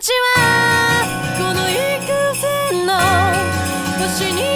ちはこの幾千の星に